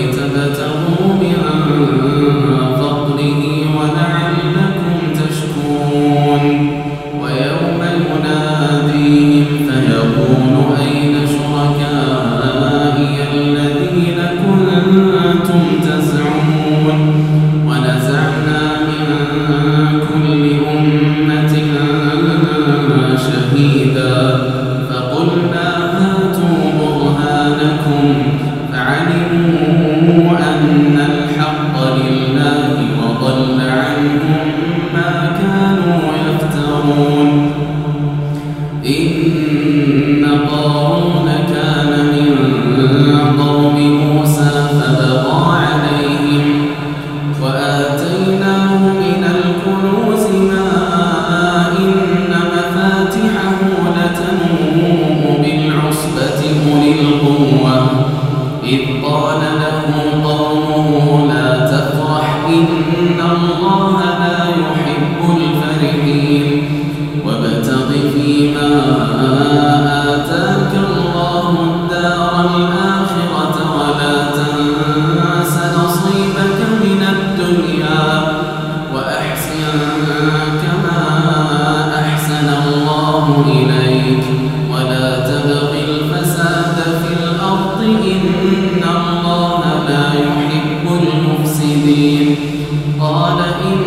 رأيت متاعي إن الله قال إن